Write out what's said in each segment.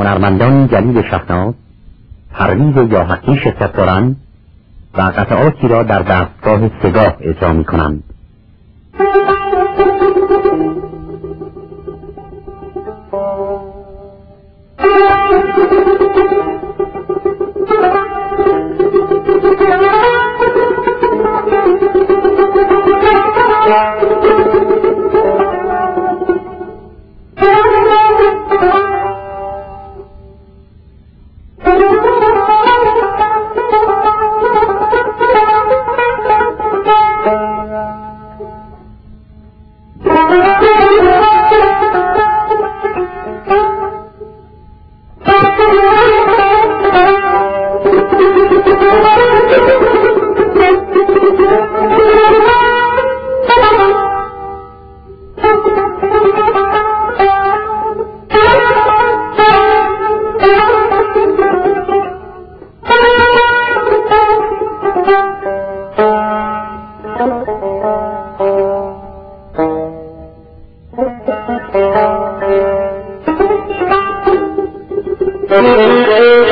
هنرمندان جلیل شهناز پرویز یا حقی شرکت دارند و قطعاتی را در دستگاه سگاه اجرا می کنند. Thank you. Thank you.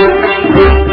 Música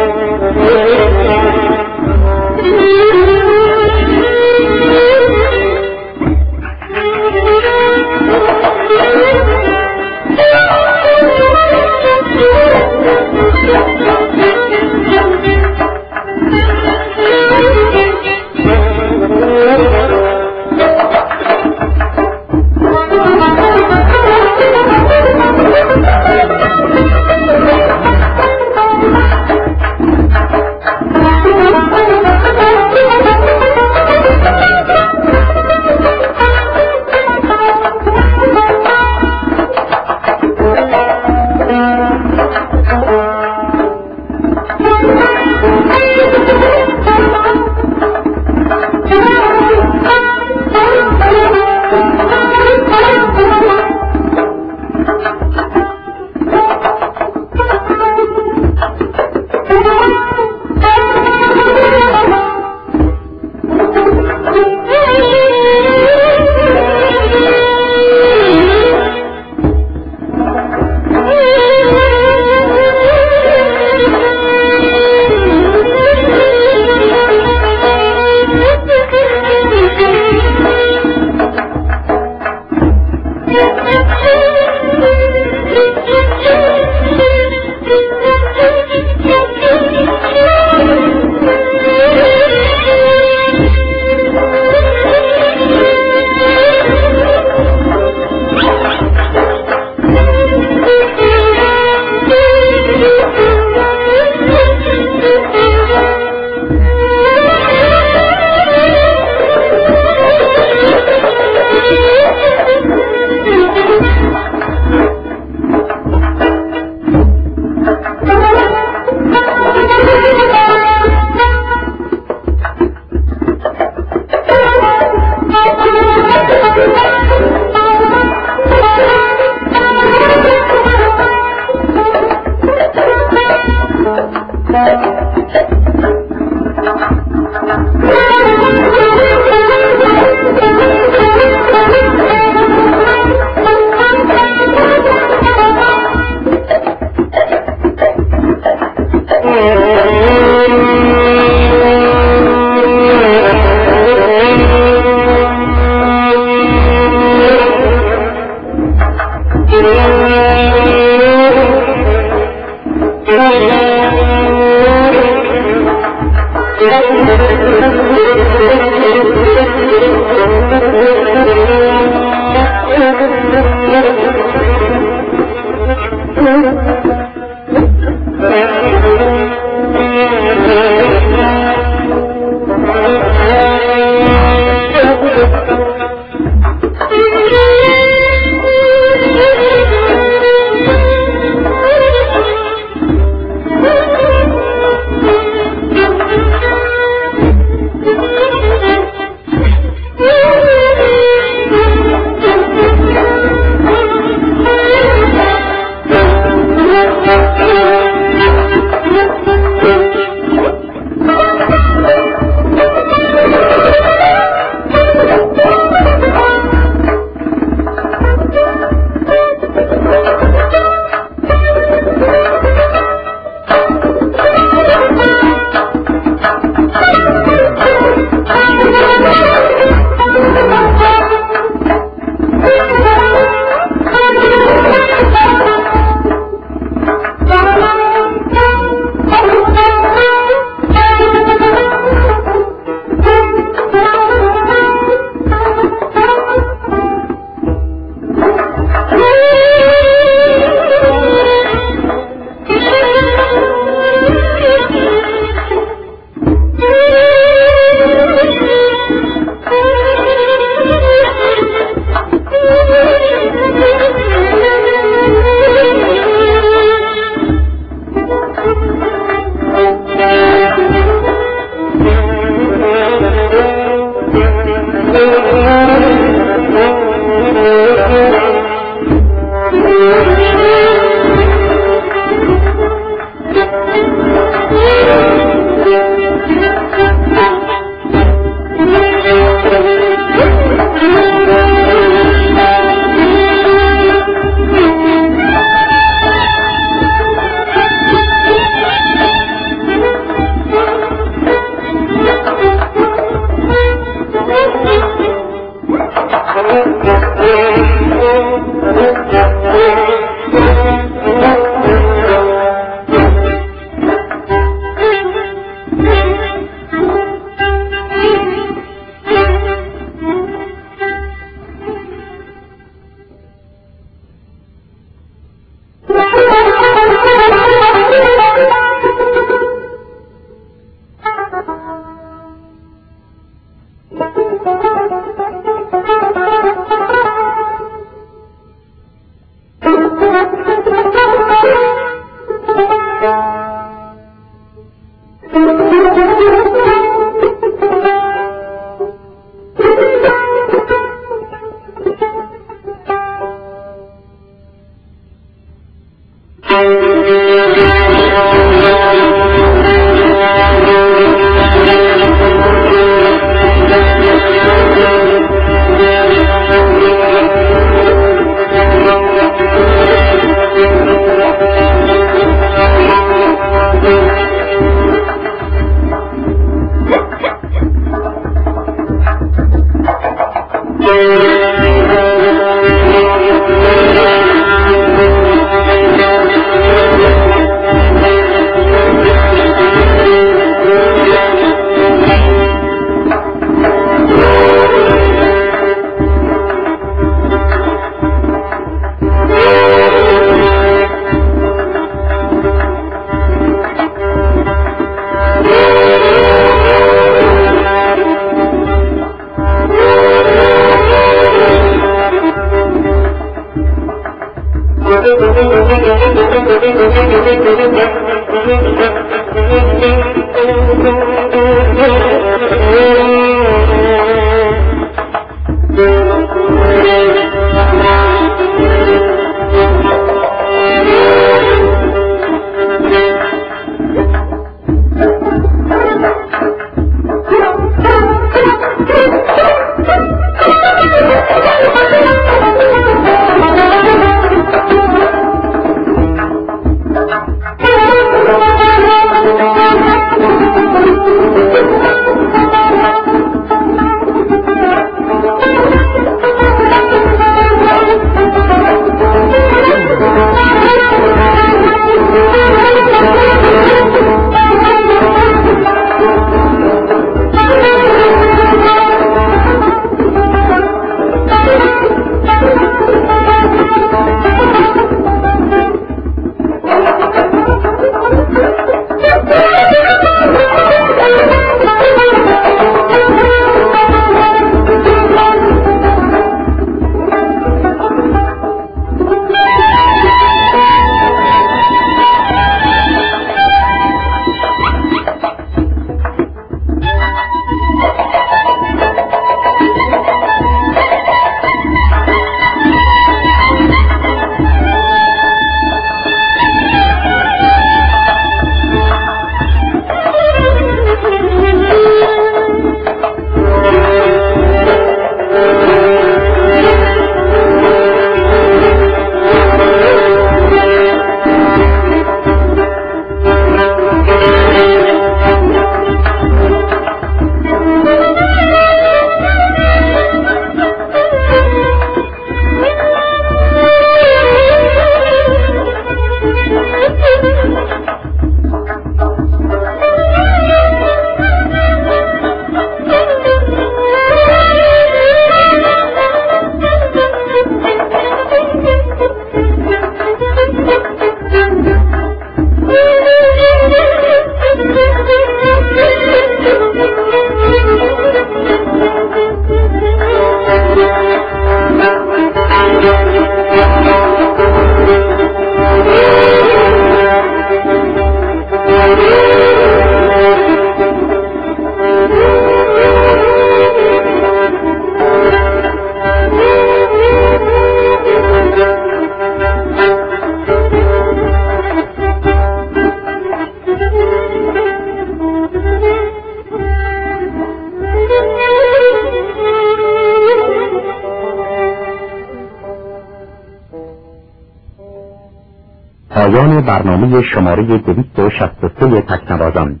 برنامه شماره 263 تکنوازان.